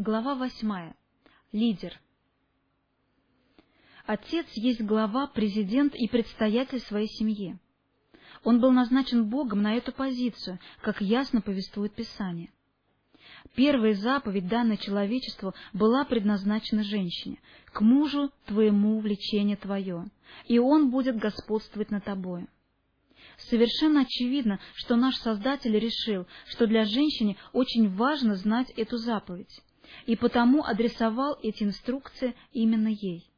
Глава восьмая. Лидер. Отец есть глава, президент и предстоятель своей семьи. Он был назначен Богом на эту позицию, как ясно повествует Писание. Первая заповедь, данная человечеству, была предназначена женщине. «К мужу твоему влечение твое, и он будет господствовать над тобою». Совершенно очевидно, что наш Создатель решил, что для женщины очень важно знать эту заповедь и потому адресовал эти инструкции именно ей.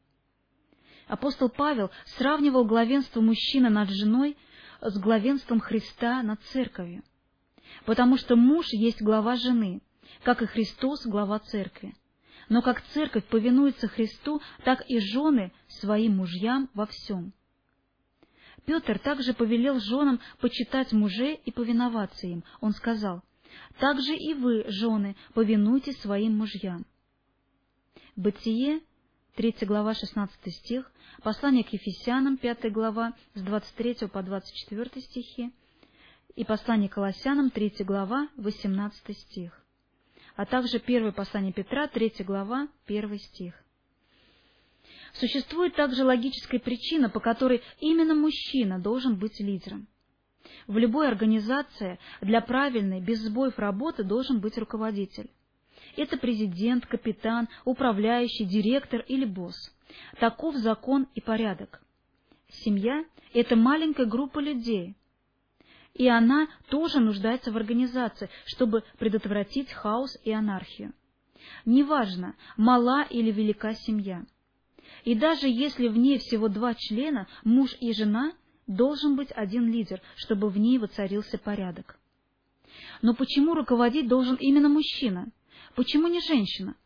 Апостол Павел сравнивал главенство мужчины над женой с главенством Христа над церковью, потому что муж есть глава жены, как и Христос глава церкви. Но как церковь повинуется Христу, так и жены своим мужьям во всем. Петр также повелел женам почитать мужей и повиноваться им. Он сказал, так же и вы, жены, повинуйтесь своим мужьям. Бытие, 3 глава, 16 стих, послание к Ефесянам, 5 глава, с 23 по 24 стихи, и послание к Колоссянам, 3 глава, 18 стих, а также первое послание Петра, 3 глава, 1 стих. Существует также логическая причина, по которой именно мужчина должен быть лидером. В любой организации для правильной, без сбоев работы должен быть руководитель. Это президент, капитан, управляющий, директор или босс. Таков закон и порядок. Семья – это маленькая группа людей, и она тоже нуждается в организации, чтобы предотвратить хаос и анархию. Неважно, мала или велика семья. И даже если в ней всего два члена, муж и жена, должен быть один лидер, чтобы в ней воцарился порядок. Но почему руководить должен именно мужчина? Почему не женщина?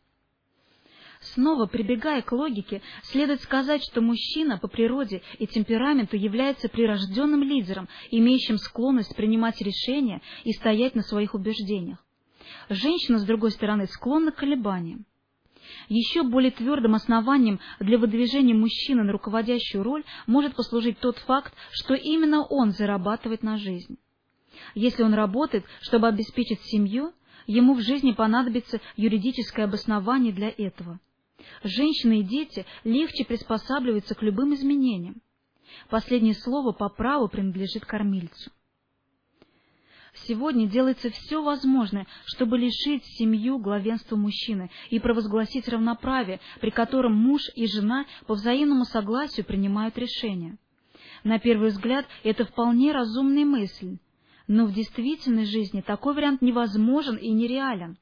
Снова, прибегая к логике, следует сказать, что мужчина по природе и темпераменту является прирожденным лидером, имеющим склонность принимать решения и стоять на своих убеждениях. Женщина, с другой стороны, склонна к колебаниям. Еще более твердым основанием для выдвижения мужчины на руководящую роль может послужить тот факт, что именно он зарабатывает на жизнь. Если он работает, чтобы обеспечить семью, ему в жизни понадобится юридическое обоснование для этого. Женщины и дети легче приспосабливаются к любым изменениям. Последнее слово по праву принадлежит кормильцу. Сегодня делается все возможное, чтобы лишить семью главенства мужчины и провозгласить равноправие, при котором муж и жена по взаимному согласию принимают решения. На первый взгляд, это вполне разумная мысль, но в действительной жизни такой вариант невозможен и нереален.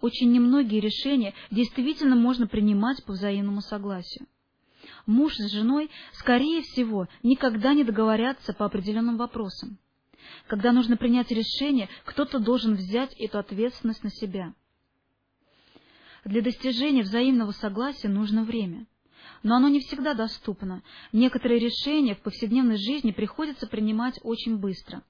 Очень немногие решения действительно можно принимать по взаимному согласию. Муж с женой, скорее всего, никогда не договорятся по определенным вопросам. Когда нужно принять решение, кто-то должен взять эту ответственность на себя. Для достижения взаимного согласия нужно время. Но оно не всегда доступно. Некоторые решения в повседневной жизни приходится принимать очень быстро.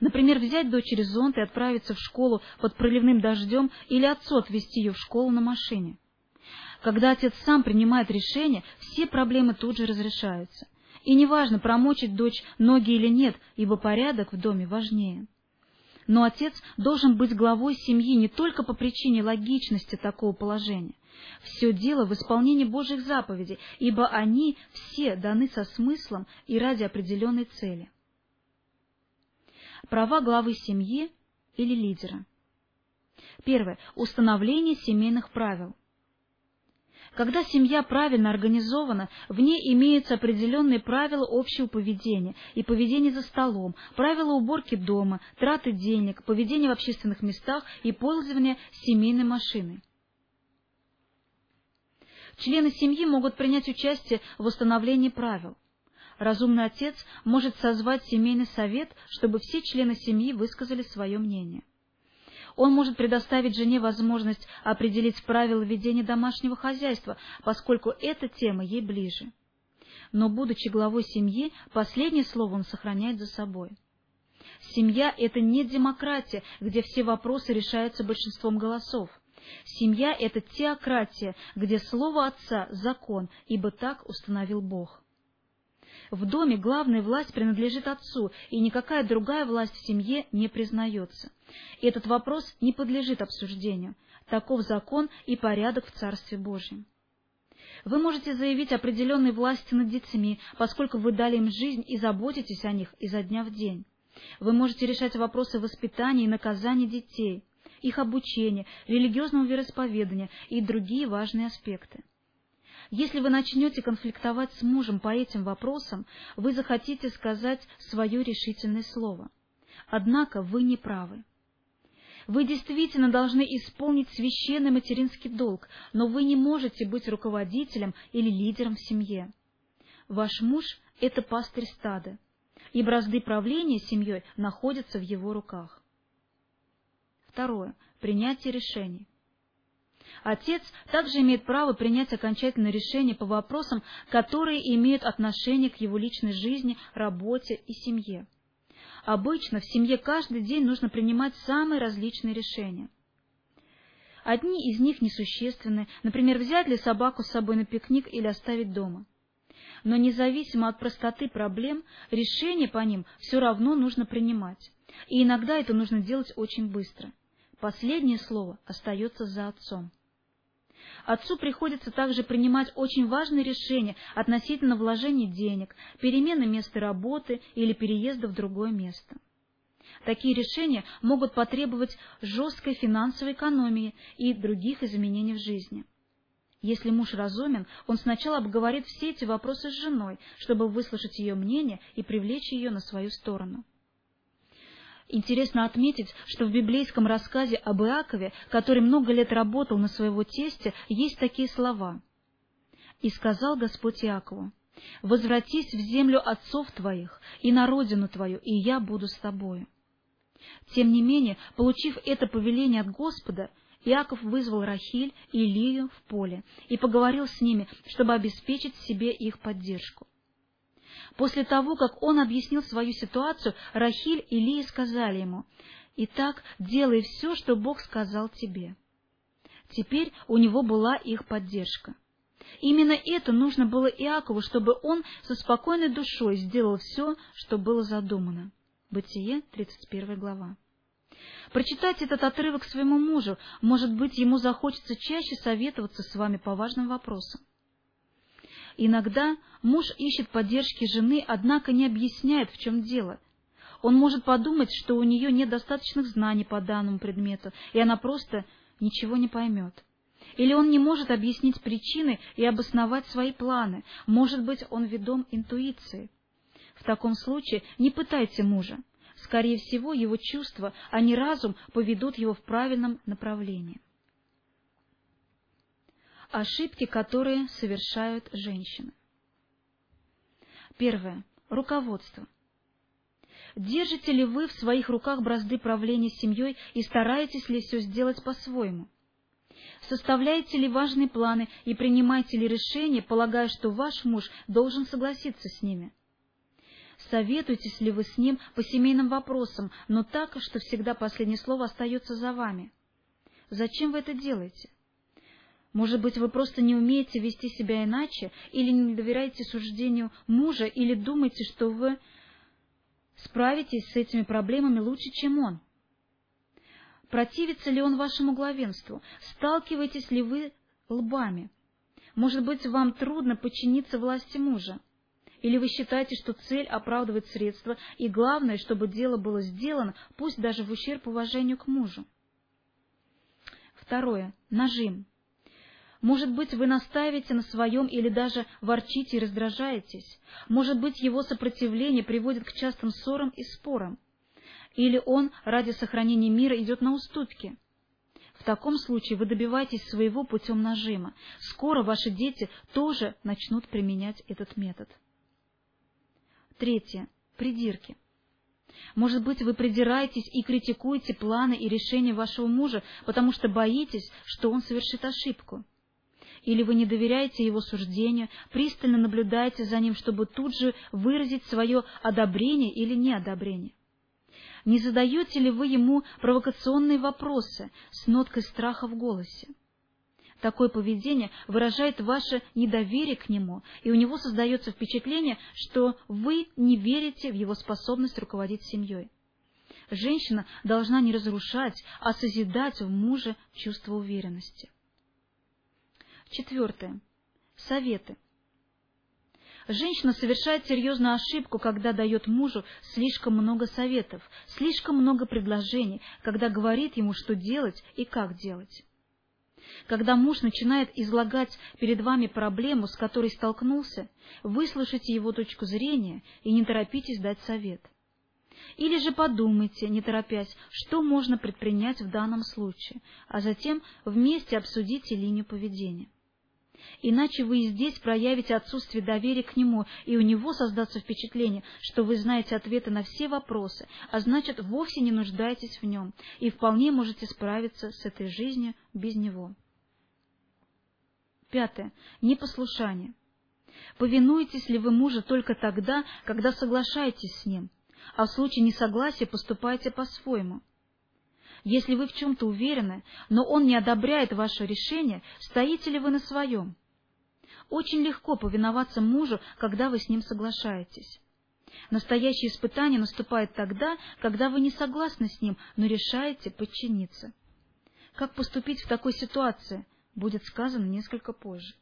Например, взять дочери зонт и отправиться в школу под проливным дождем или отцу отвезти ее в школу на машине. Когда отец сам принимает решение, все проблемы тут же разрешаются – и неважно, промочить дочь ноги или нет, ибо порядок в доме важнее. Но отец должен быть главой семьи не только по причине логичности такого положения. Все дело в исполнении Божьих заповедей, ибо они все даны со смыслом и ради определенной цели. Права главы семьи или лидера. Первое. Установление семейных правил. Когда семья правильно организована, в ней имеются определенные правила общего поведения и поведения за столом, правила уборки дома, траты денег, поведения в общественных местах и пользования семейной машиной. Члены семьи могут принять участие в установлении правил. Разумный отец может созвать семейный совет, чтобы все члены семьи высказали свое мнение. Он может предоставить жене возможность определить правила ведения домашнего хозяйства, поскольку эта тема ей ближе. Но, будучи главой семьи, последнее слово он сохраняет за собой. Семья – это не демократия, где все вопросы решаются большинством голосов. Семья – это теократия, где слово Отца – закон, ибо так установил Бог. В доме главная власть принадлежит отцу, и никакая другая власть в семье не признается. Этот вопрос не подлежит обсуждению. Таков закон и порядок в Царстве Божьем. Вы можете заявить определенной власти над детьми, поскольку вы дали им жизнь и заботитесь о них изо дня в день. Вы можете решать вопросы воспитания и наказания детей, их обучения, религиозного вероисповедания и другие важные аспекты. Если вы начнете конфликтовать с мужем по этим вопросам, вы захотите сказать свое решительное слово. Однако вы не правы. Вы действительно должны исполнить священный материнский долг, но вы не можете быть руководителем или лидером в семье. Ваш муж – это пастырь стада, и бразды правления семьей находятся в его руках. Второе. Принятие решений. Отец также имеет право принять окончательное решение по вопросам, которые имеют отношение к его личной жизни, работе и семье. Обычно в семье каждый день нужно принимать самые различные решения. Одни из них несущественны, например, взять ли собаку с собой на пикник или оставить дома. Но независимо от простоты проблем, решение по ним все равно нужно принимать. И иногда это нужно делать очень быстро. Последнее слово остается за отцом. Отцу приходится также принимать очень важные решения относительно вложения денег, перемены места работы или переезда в другое место. Такие решения могут потребовать жесткой финансовой экономии и других изменений в жизни. Если муж разумен, он сначала обговорит все эти вопросы с женой, чтобы выслушать ее мнение и привлечь ее на свою сторону. Интересно отметить, что в библейском рассказе об Иакове, который много лет работал на своего тестя, есть такие слова. «И сказал Господь Иакову, «Возвратись в землю отцов твоих и на родину твою, и я буду с тобою». Тем не менее, получив это повеление от Господа, Иаков вызвал Рахиль и Лию в поле и поговорил с ними, чтобы обеспечить себе их поддержку. После того, как он объяснил свою ситуацию, Рахиль и Лия сказали ему, «Итак, делай все, что Бог сказал тебе». Теперь у него была их поддержка. Именно это нужно было Иакову, чтобы он со спокойной душой сделал все, что было задумано. Бытие, 31 глава. Прочитать этот отрывок своему мужу, может быть, ему захочется чаще советоваться с вами по важным вопросам. Иногда муж ищет поддержки жены, однако не объясняет, в чем дело. Он может подумать, что у нее нет достаточных знаний по данному предмету, и она просто ничего не поймет. Или он не может объяснить причины и обосновать свои планы. Может быть, он ведом интуицией. В таком случае не пытайте мужа. Скорее всего, его чувства, а не разум, поведут его в правильном направлении. Ошибки, которые совершают женщины. Первое. Руководство. Держите ли вы в своих руках бразды правления семьей и стараетесь ли все сделать по-своему? Составляете ли важные планы и принимаете ли решения, полагая, что ваш муж должен согласиться с ними? Советуетесь ли вы с ним по семейным вопросам, но так, что всегда последнее слово остается за вами? Зачем вы это делаете? Может быть, вы просто не умеете вести себя иначе, или не доверяете суждению мужа, или думаете, что вы справитесь с этими проблемами лучше, чем он. Противится ли он вашему главенству? Сталкиваетесь ли вы лбами? Может быть, вам трудно подчиниться власти мужа? Или вы считаете, что цель оправдывает средства, и главное, чтобы дело было сделано, пусть даже в ущерб уважению к мужу? Второе. Нажим. Может быть, вы настаиваете на своем или даже ворчите и раздражаетесь. Может быть, его сопротивление приводит к частым ссорам и спорам. Или он ради сохранения мира идет на уступки. В таком случае вы добиваетесь своего путем нажима. Скоро ваши дети тоже начнут применять этот метод. Третье. Придирки. Может быть, вы придираетесь и критикуете планы и решения вашего мужа, потому что боитесь, что он совершит ошибку или вы не доверяете его суждению, пристально наблюдаете за ним, чтобы тут же выразить свое одобрение или неодобрение? Не задаете ли вы ему провокационные вопросы с ноткой страха в голосе? Такое поведение выражает ваше недоверие к нему, и у него создается впечатление, что вы не верите в его способность руководить семьей. Женщина должна не разрушать, а созидать в муже чувство уверенности. Четвертое. Советы. Женщина совершает серьезную ошибку, когда дает мужу слишком много советов, слишком много предложений, когда говорит ему, что делать и как делать. Когда муж начинает излагать перед вами проблему, с которой столкнулся, выслушайте его точку зрения и не торопитесь дать совет. Или же подумайте, не торопясь, что можно предпринять в данном случае, а затем вместе обсудите линию поведения. Иначе вы и здесь проявите отсутствие доверия к нему, и у него создастся впечатление, что вы знаете ответы на все вопросы, а значит, вовсе не нуждаетесь в нем, и вполне можете справиться с этой жизнью без него. Пятое. Непослушание. Повинуетесь ли вы мужу только тогда, когда соглашаетесь с ним, а в случае несогласия поступаете по-своему? Если вы в чем-то уверены, но он не одобряет ваше решение, стоите ли вы на своем? Очень легко повиноваться мужу, когда вы с ним соглашаетесь. Настоящее испытание наступает тогда, когда вы не согласны с ним, но решаете подчиниться. Как поступить в такой ситуации, будет сказано несколько позже.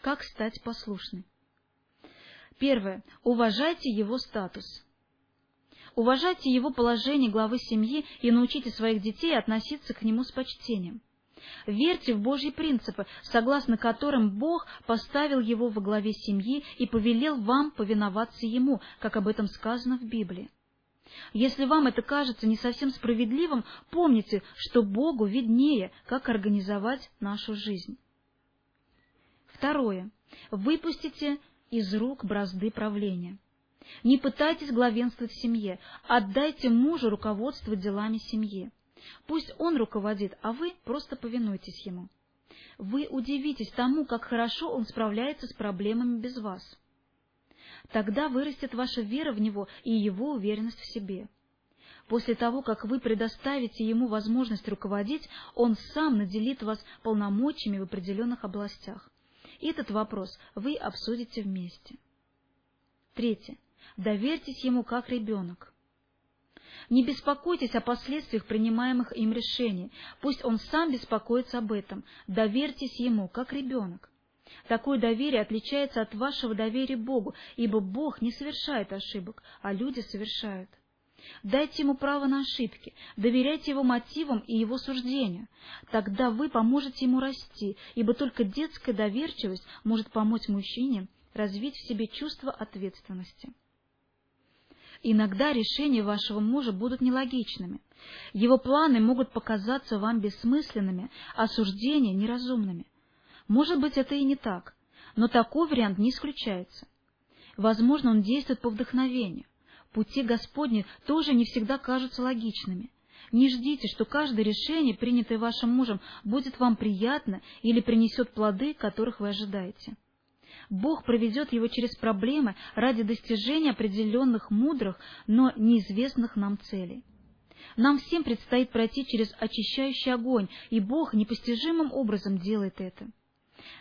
Как стать послушной? Первое. Уважайте его статус. Уважайте его положение главы семьи и научите своих детей относиться к нему с почтением. Верьте в Божьи принципы, согласно которым Бог поставил его во главе семьи и повелел вам повиноваться ему, как об этом сказано в Библии. Если вам это кажется не совсем справедливым, помните, что Богу виднее, как организовать нашу жизнь. Второе. Выпустите из рук бразды правления. Не пытайтесь главенствовать в семье, отдайте мужу руководство делами семьи. Пусть он руководит, а вы просто повинуйтесь ему. Вы удивитесь тому, как хорошо он справляется с проблемами без вас. Тогда вырастет ваша вера в него и его уверенность в себе. После того, как вы предоставите ему возможность руководить, он сам наделит вас полномочиями в определенных областях. Этот вопрос вы обсудите вместе. Третье. Доверьтесь ему как ребенок. Не беспокойтесь о последствиях принимаемых им решений. Пусть он сам беспокоится об этом. Доверьтесь ему, как ребенок. Такое доверие отличается от вашего доверия Богу, ибо Бог не совершает ошибок, а люди совершают. Дайте ему право на ошибки, доверяйте его мотивам и его суждению. Тогда вы поможете ему расти, ибо только детская доверчивость может помочь мужчине развить в себе чувство ответственности. Иногда решения вашего мужа будут нелогичными. Его планы могут показаться вам бессмысленными, а суждения неразумными. Может быть, это и не так, но такой вариант не исключается. Возможно, он действует по вдохновению. Пути Господни тоже не всегда кажутся логичными. Не ждите, что каждое решение, принятое вашим мужем, будет вам приятно или принесет плоды, которых вы ожидаете. Бог проведет его через проблемы ради достижения определенных мудрых, но неизвестных нам целей. Нам всем предстоит пройти через очищающий огонь, и Бог непостижимым образом делает это.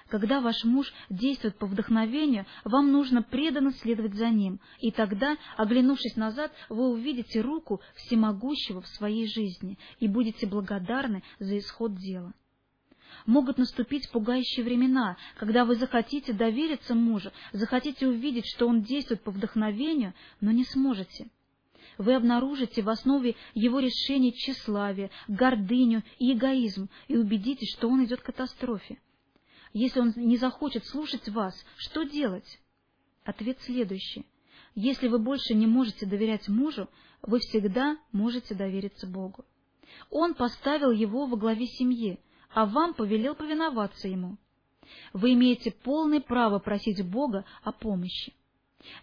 Когда ваш муж действует по вдохновению, вам нужно преданно следовать за ним, и тогда, оглянувшись назад, вы увидите руку всемогущего в своей жизни и будете благодарны за исход дела могут наступить пугающие времена, когда вы захотите довериться мужу, захотите увидеть, что он действует по вдохновению, но не сможете. Вы обнаружите в основе его решений тщеславие, гордыню и эгоизм и убедитесь, что он идет к катастрофе. Если он не захочет слушать вас, что делать? Ответ следующий. Если вы больше не можете доверять мужу, вы всегда можете довериться Богу. Он поставил его во главе семьи, а вам повелел повиноваться ему. Вы имеете полное право просить Бога о помощи.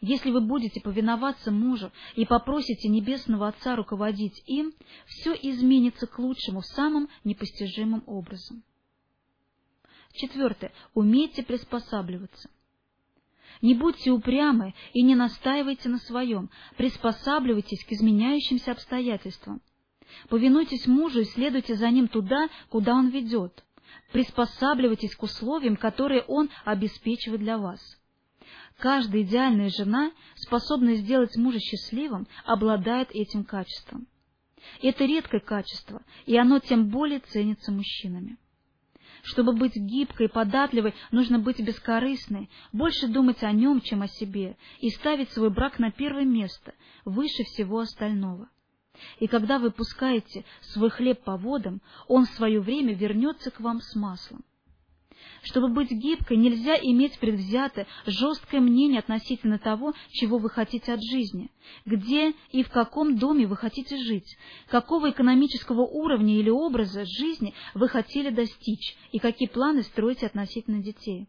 Если вы будете повиноваться мужу и попросите Небесного Отца руководить им, все изменится к лучшему самым непостижимым образом. Четвертое. Умейте приспосабливаться. Не будьте упрямы и не настаивайте на своем, приспосабливайтесь к изменяющимся обстоятельствам. Повинуйтесь мужу и следуйте за ним туда, куда он ведет. Приспосабливайтесь к условиям, которые он обеспечивает для вас. Каждая идеальная жена, способная сделать мужа счастливым, обладает этим качеством. Это редкое качество, и оно тем более ценится мужчинами. Чтобы быть гибкой и податливой, нужно быть бескорыстной, больше думать о нем, чем о себе, и ставить свой брак на первое место, выше всего остального. И когда вы пускаете свой хлеб по водам, он в свое время вернется к вам с маслом. Чтобы быть гибкой, нельзя иметь предвзято жесткое мнение относительно того, чего вы хотите от жизни, где и в каком доме вы хотите жить, какого экономического уровня или образа жизни вы хотели достичь и какие планы строите относительно детей.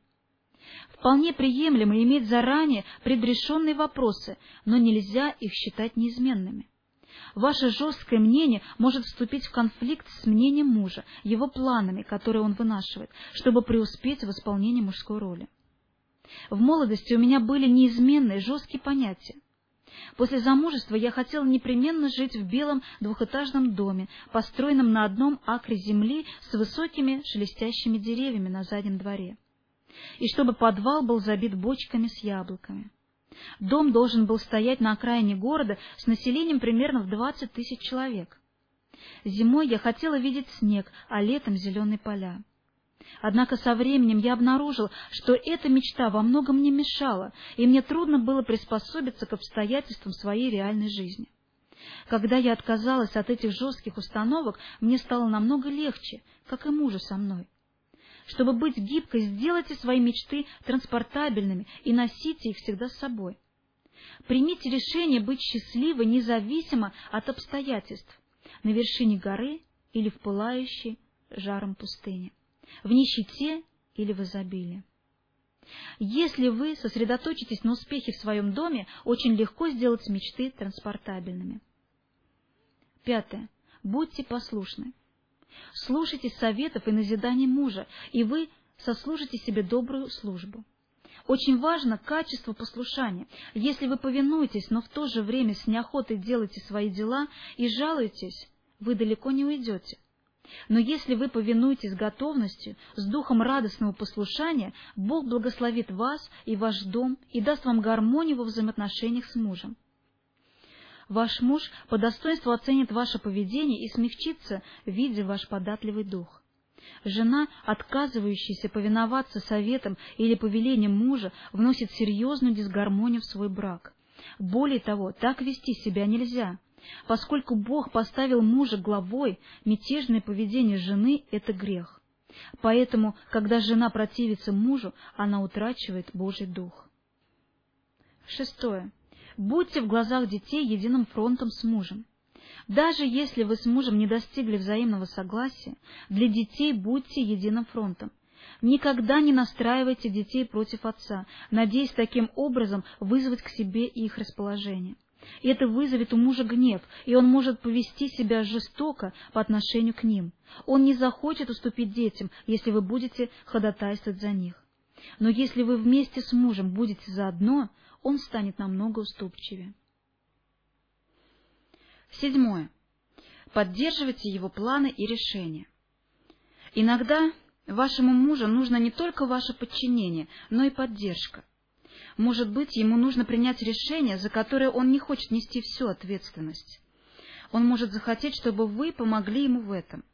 Вполне приемлемо иметь заранее предрешенные вопросы, но нельзя их считать неизменными. Ваше жесткое мнение может вступить в конфликт с мнением мужа, его планами, которые он вынашивает, чтобы преуспеть в исполнении мужской роли. В молодости у меня были неизменные жесткие понятия. После замужества я хотела непременно жить в белом двухэтажном доме, построенном на одном акре земли с высокими шелестящими деревьями на заднем дворе, и чтобы подвал был забит бочками с яблоками. Дом должен был стоять на окраине города с населением примерно в 20 тысяч человек. Зимой я хотела видеть снег, а летом зеленые поля. Однако со временем я обнаружил, что эта мечта во многом мне мешала, и мне трудно было приспособиться к обстоятельствам своей реальной жизни. Когда я отказалась от этих жестких установок, мне стало намного легче, как и мужу со мной. Чтобы быть гибкой, сделайте свои мечты транспортабельными и носите их всегда с собой. Примите решение быть счастливой независимо от обстоятельств, на вершине горы или в пылающей жаром пустыне, в нищете или в изобилии. Если вы сосредоточитесь на успехе в своем доме, очень легко сделать мечты транспортабельными. Пятое. Будьте послушны. Слушайте советов и назиданий мужа, и вы сослужите себе добрую службу. Очень важно качество послушания. Если вы повинуетесь, но в то же время с неохотой делаете свои дела и жалуетесь, вы далеко не уйдете. Но если вы повинуетесь готовностью, с духом радостного послушания, Бог благословит вас и ваш дом и даст вам гармонию во взаимоотношениях с мужем. Ваш муж по достоинству оценит ваше поведение и смягчится, видя ваш податливый дух. Жена, отказывающаяся повиноваться советам или повелениям мужа, вносит серьезную дисгармонию в свой брак. Более того, так вести себя нельзя. Поскольку Бог поставил мужа главой, мятежное поведение жены — это грех. Поэтому, когда жена противится мужу, она утрачивает Божий дух. Шестое. Будьте в глазах детей единым фронтом с мужем. Даже если вы с мужем не достигли взаимного согласия, для детей будьте единым фронтом. Никогда не настраивайте детей против отца, надеясь таким образом вызвать к себе их расположение. И это вызовет у мужа гнев, и он может повести себя жестоко по отношению к ним. Он не захочет уступить детям, если вы будете ходатайствовать за них. Но если вы вместе с мужем будете заодно, он станет намного уступчивее. Седьмое. Поддерживайте его планы и решения. Иногда вашему мужу нужно не только ваше подчинение, но и поддержка. Может быть, ему нужно принять решение, за которое он не хочет нести всю ответственность. Он может захотеть, чтобы вы помогли ему в этом.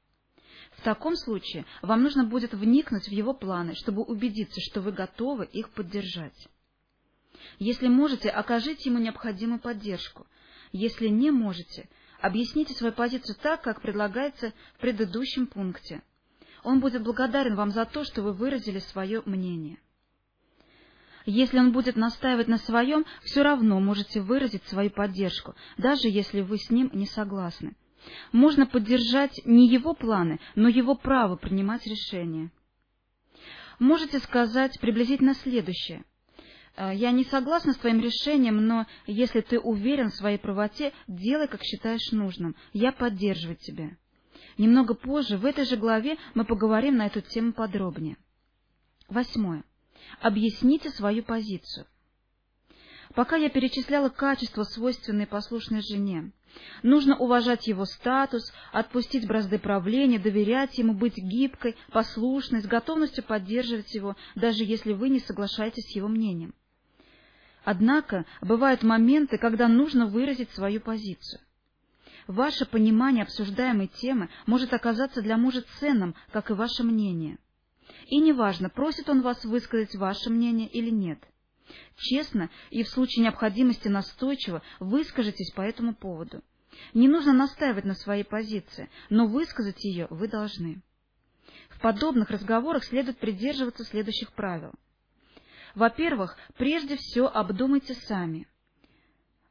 В таком случае вам нужно будет вникнуть в его планы, чтобы убедиться, что вы готовы их поддержать. Если можете, окажите ему необходимую поддержку. Если не можете, объясните свою позицию так, как предлагается в предыдущем пункте. Он будет благодарен вам за то, что вы выразили свое мнение. Если он будет настаивать на своем, все равно можете выразить свою поддержку, даже если вы с ним не согласны. Можно поддержать не его планы, но его право принимать решения. Можете сказать приблизительно следующее. Э, я не согласна с твоим решением, но если ты уверен в своей правоте, делай, как считаешь нужным. Я поддерживаю тебя. Немного позже, в этой же главе, мы поговорим на эту тему подробнее. Восьмое. Объясните свою позицию. Пока я перечисляла качества, свойственные послушной жене. Нужно уважать его статус, отпустить бразды правления, доверять ему, быть гибкой, послушной, с готовностью поддерживать его, даже если вы не соглашаетесь с его мнением. Однако бывают моменты, когда нужно выразить свою позицию. Ваше понимание обсуждаемой темы может оказаться для мужа ценным, как и ваше мнение. И неважно, просит он вас высказать ваше мнение или нет. Честно и в случае необходимости настойчиво выскажитесь по этому поводу. Не нужно настаивать на своей позиции, но высказать ее вы должны. В подобных разговорах следует придерживаться следующих правил. Во-первых, прежде все обдумайте сами.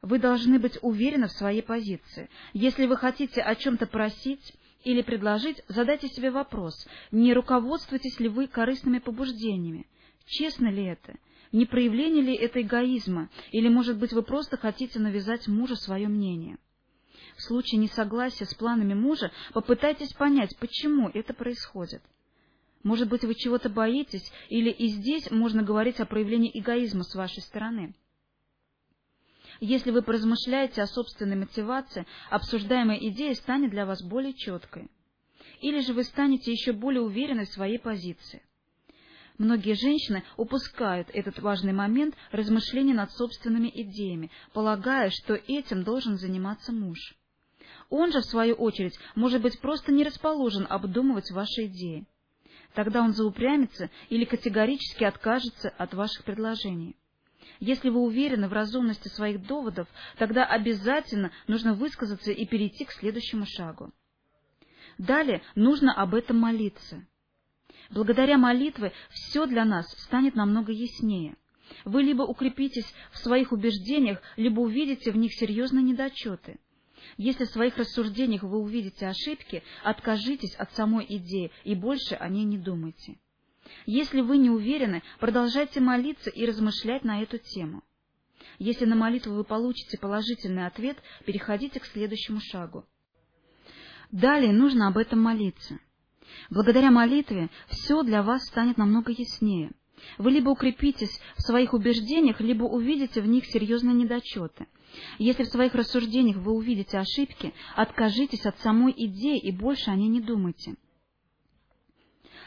Вы должны быть уверены в своей позиции. Если вы хотите о чем-то просить или предложить, задайте себе вопрос, не руководствуетесь ли вы корыстными побуждениями. Честно ли это? Не проявление ли это эгоизма? Или, может быть, вы просто хотите навязать мужу свое мнение? В случае несогласия с планами мужа попытайтесь понять, почему это происходит. Может быть, вы чего-то боитесь, или и здесь можно говорить о проявлении эгоизма с вашей стороны. Если вы поразмышляете о собственной мотивации, обсуждаемая идея станет для вас более четкой. Или же вы станете еще более уверены в своей позиции. Многие женщины упускают этот важный момент размышления над собственными идеями, полагая, что этим должен заниматься муж. Он же, в свою очередь, может быть просто не расположен обдумывать ваши идеи. Тогда он заупрямится или категорически откажется от ваших предложений. Если вы уверены в разумности своих доводов, тогда обязательно нужно высказаться и перейти к следующему шагу. Далее нужно об этом молиться. Благодаря молитве все для нас станет намного яснее. Вы либо укрепитесь в своих убеждениях, либо увидите в них серьезные недочеты. Если в своих рассуждениях вы увидите ошибки, откажитесь от самой идеи и больше о ней не думайте. Если вы не уверены, продолжайте молиться и размышлять на эту тему. Если на молитву вы получите положительный ответ, переходите к следующему шагу. Далее нужно об этом молиться. Благодаря молитве все для вас станет намного яснее. Вы либо укрепитесь в своих убеждениях, либо увидите в них серьезные недочеты. Если в своих рассуждениях вы увидите ошибки, откажитесь от самой идеи и больше о ней не думайте.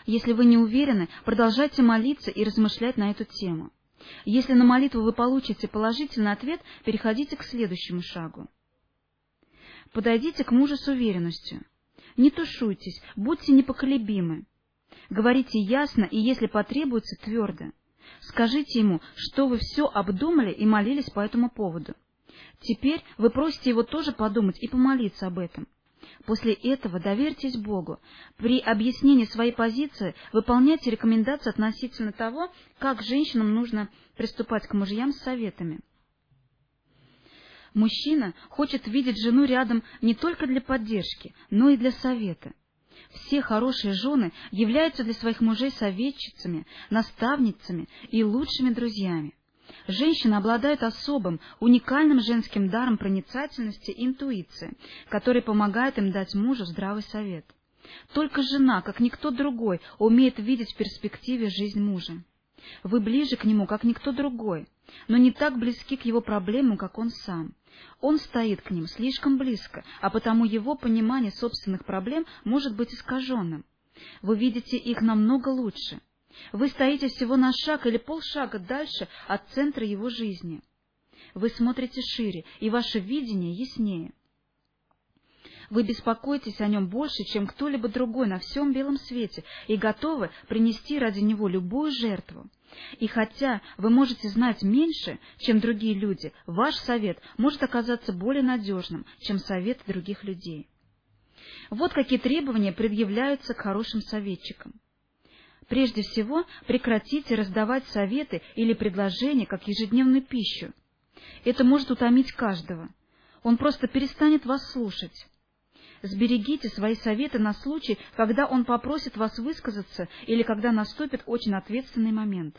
Если вы не уверены, продолжайте молиться и размышлять на эту тему. Если на молитву вы получите положительный ответ, переходите к следующему шагу. Подойдите к мужу с уверенностью. Не тушуйтесь, будьте непоколебимы. Говорите ясно и, если потребуется, твердо. Скажите ему, что вы все обдумали и молились по этому поводу. Теперь вы просите его тоже подумать и помолиться об этом. После этого доверьтесь Богу. При объяснении своей позиции выполняйте рекомендации относительно того, как женщинам нужно приступать к мужьям с советами. Мужчина хочет видеть жену рядом не только для поддержки, но и для совета. Все хорошие жены являются для своих мужей советчицами, наставницами и лучшими друзьями. Женщины обладают особым, уникальным женским даром проницательности и интуиции, который помогает им дать мужу здравый совет. Только жена, как никто другой, умеет видеть в перспективе жизнь мужа. Вы ближе к нему, как никто другой, но не так близки к его проблемам, как он сам. Он стоит к ним слишком близко, а потому его понимание собственных проблем может быть искаженным. Вы видите их намного лучше. Вы стоите всего на шаг или полшага дальше от центра его жизни. Вы смотрите шире, и ваше видение яснее. Вы беспокоитесь о нем больше, чем кто-либо другой на всем белом свете, и готовы принести ради него любую жертву. И хотя вы можете знать меньше, чем другие люди, ваш совет может оказаться более надежным, чем совет других людей. Вот какие требования предъявляются к хорошим советчикам. Прежде всего, прекратите раздавать советы или предложения как ежедневную пищу. Это может утомить каждого. Он просто перестанет вас слушать. Сберегите свои советы на случай, когда он попросит вас высказаться или когда наступит очень ответственный момент.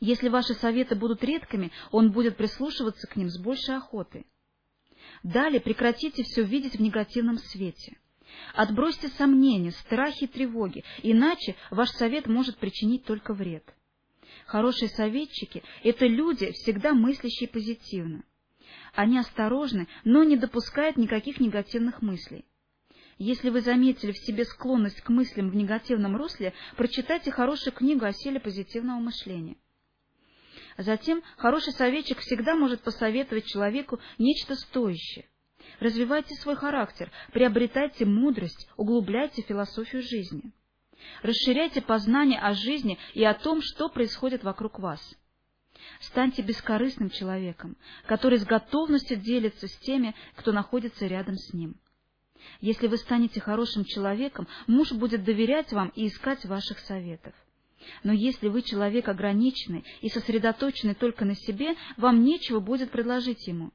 Если ваши советы будут редкими, он будет прислушиваться к ним с большей охотой. Далее прекратите все видеть в негативном свете. Отбросьте сомнения, страхи и тревоги, иначе ваш совет может причинить только вред. Хорошие советчики — это люди, всегда мыслящие позитивно. Они осторожны, но не допускают никаких негативных мыслей. Если вы заметили в себе склонность к мыслям в негативном русле, прочитайте хорошую книгу о силе позитивного мышления. Затем хороший советчик всегда может посоветовать человеку нечто стоящее. Развивайте свой характер, приобретайте мудрость, углубляйте философию жизни. Расширяйте познание о жизни и о том, что происходит вокруг вас. Станьте бескорыстным человеком, который с готовностью делится с теми, кто находится рядом с ним. Если вы станете хорошим человеком, муж будет доверять вам и искать ваших советов. Но если вы человек ограниченный и сосредоточенный только на себе, вам нечего будет предложить ему.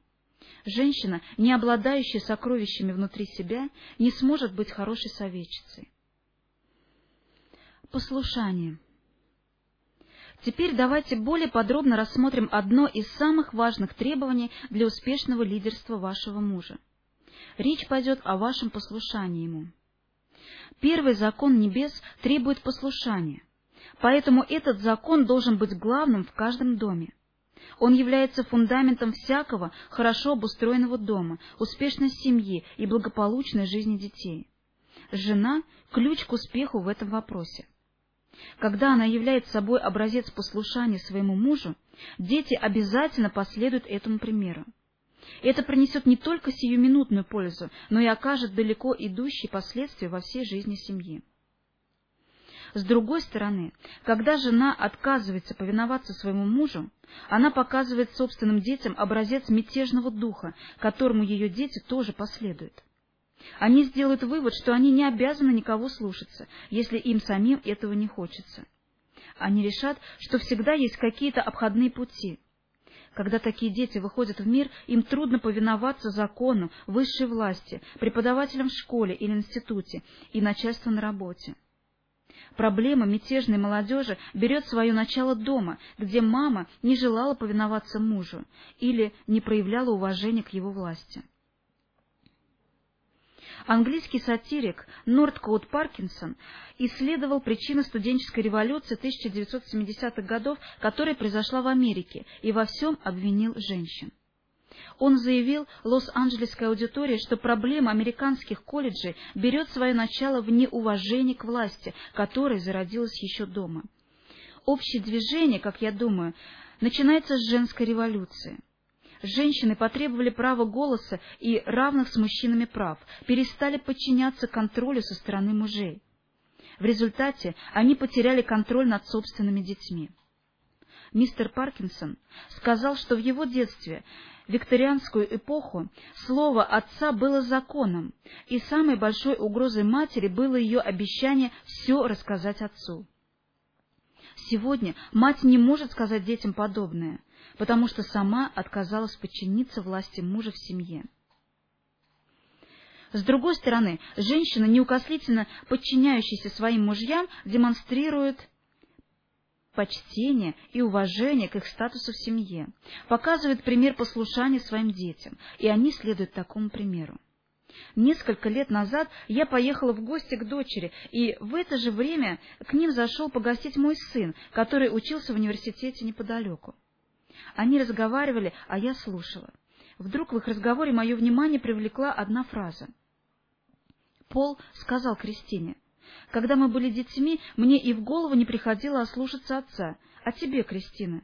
Женщина, не обладающая сокровищами внутри себя, не сможет быть хорошей советчицей. Послушание. Теперь давайте более подробно рассмотрим одно из самых важных требований для успешного лидерства вашего мужа. Речь пойдет о вашем послушании ему. Первый закон небес требует послушания, поэтому этот закон должен быть главным в каждом доме. Он является фундаментом всякого хорошо обустроенного дома, успешной семьи и благополучной жизни детей. Жена – ключ к успеху в этом вопросе. Когда она является собой образец послушания своему мужу, дети обязательно последуют этому примеру. Это принесет не только сиюминутную пользу, но и окажет далеко идущие последствия во всей жизни семьи. С другой стороны, когда жена отказывается повиноваться своему мужу, она показывает собственным детям образец мятежного духа, которому ее дети тоже последуют. Они сделают вывод, что они не обязаны никого слушаться, если им самим этого не хочется. Они решат, что всегда есть какие-то обходные пути. Когда такие дети выходят в мир, им трудно повиноваться закону, высшей власти, преподавателям в школе или институте и начальству на работе. Проблема мятежной молодежи берет свое начало дома, где мама не желала повиноваться мужу или не проявляла уважения к его власти. Английский сатирик Нордкоут Паркинсон исследовал причины студенческой революции 1970-х годов, которая произошла в Америке, и во всем обвинил женщин. Он заявил Лос-Анджелесской аудитории, что проблема американских колледжей берет свое начало в неуважении к власти, которая зародилась еще дома. Общее движение, как я думаю, начинается с женской революции женщины потребовали права голоса и равных с мужчинами прав, перестали подчиняться контролю со стороны мужей. В результате они потеряли контроль над собственными детьми. Мистер Паркинсон сказал, что в его детстве, викторианскую эпоху, слово отца было законом, и самой большой угрозой матери было ее обещание все рассказать отцу. Сегодня мать не может сказать детям подобное — потому что сама отказалась подчиниться власти мужа в семье. С другой стороны, женщина, неукослительно подчиняющаяся своим мужьям, демонстрирует почтение и уважение к их статусу в семье, показывает пример послушания своим детям, и они следуют такому примеру. Несколько лет назад я поехала в гости к дочери, и в это же время к ним зашел погостить мой сын, который учился в университете неподалеку. Они разговаривали, а я слушала. Вдруг в их разговоре мое внимание привлекла одна фраза. Пол сказал Кристине, «Когда мы были детьми, мне и в голову не приходило ослушаться отца. А тебе, Кристина?»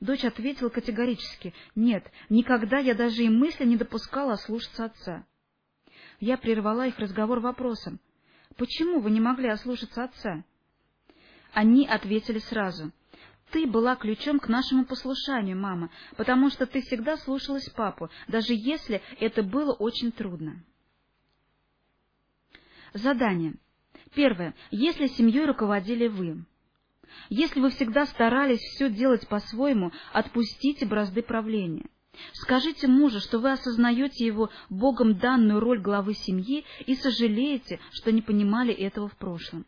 Дочь ответила категорически, «Нет, никогда я даже и мысли не допускала ослушаться отца». Я прервала их разговор вопросом, «Почему вы не могли ослушаться отца?» Они ответили сразу, ты была ключом к нашему послушанию, мама, потому что ты всегда слушалась папу, даже если это было очень трудно. Задание. Первое. Если семьей руководили вы. Если вы всегда старались все делать по-своему, отпустите бразды правления. Скажите мужу, что вы осознаете его Богом данную роль главы семьи и сожалеете, что не понимали этого в прошлом.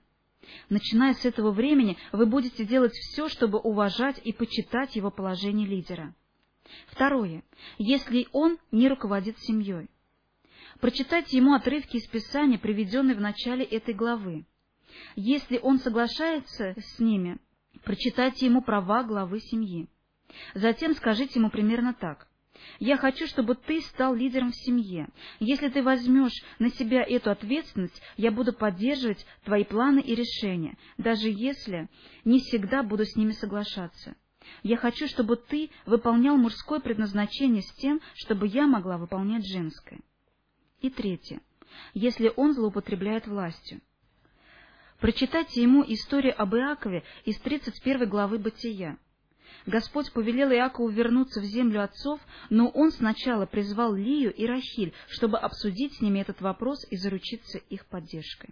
Начиная с этого времени, вы будете делать все, чтобы уважать и почитать его положение лидера. Второе. Если он не руководит семьей. Прочитайте ему отрывки из Писания, приведенные в начале этой главы. Если он соглашается с ними, Прочитайте ему права главы семьи. Затем скажите ему примерно так. Я хочу, чтобы ты стал лидером в семье. Если ты возьмешь на себя эту ответственность, я буду поддерживать твои планы и решения, даже если не всегда буду с ними соглашаться. Я хочу, чтобы ты выполнял мужское предназначение с тем, чтобы я могла выполнять женское. И третье. Если он злоупотребляет властью. Прочитайте ему историю об Иакове из 31 главы Бытия. Господь повелел Иакову вернуться в землю отцов, но он сначала призвал Лию и Рахиль, чтобы обсудить с ними этот вопрос и заручиться их поддержкой.